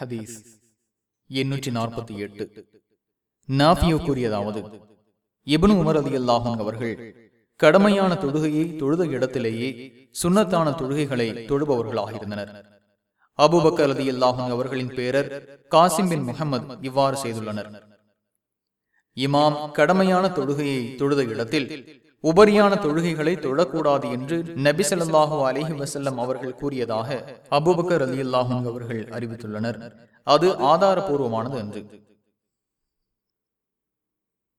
ஹதீஸ் எண்ணூற்றி நாற்பத்தி எட்டு. நாபியோ கூறியதாவது இபனு உமர் அலி அல்லாஹன் அவர்கள் கடமையான தொழுகையை தொழுத இடத்திலேயே சுண்ணத்தான தொழுகைகளை தொழுபவர்களாக இருந்தனர். அபுபக்கர் அலி அல்லாஹன் அவர்களின் பேரர் காசிம் பின் முகமது இவ்வாறு செய்துள்ளனர். இமாம் கடமையான தொழுகையை தொழுத இடத்தில் உபரியான தொழுகைகளை தொழக்கூடாது என்று நபி ஸல்லல்லாஹு அலைஹி அவர்கள் கூறியதாக அபுபக்கர் அலி அல்லாஹும் அவர்கள் அறிவித்துள்ளனர். அது ஆதாரபூர்வமானது என்று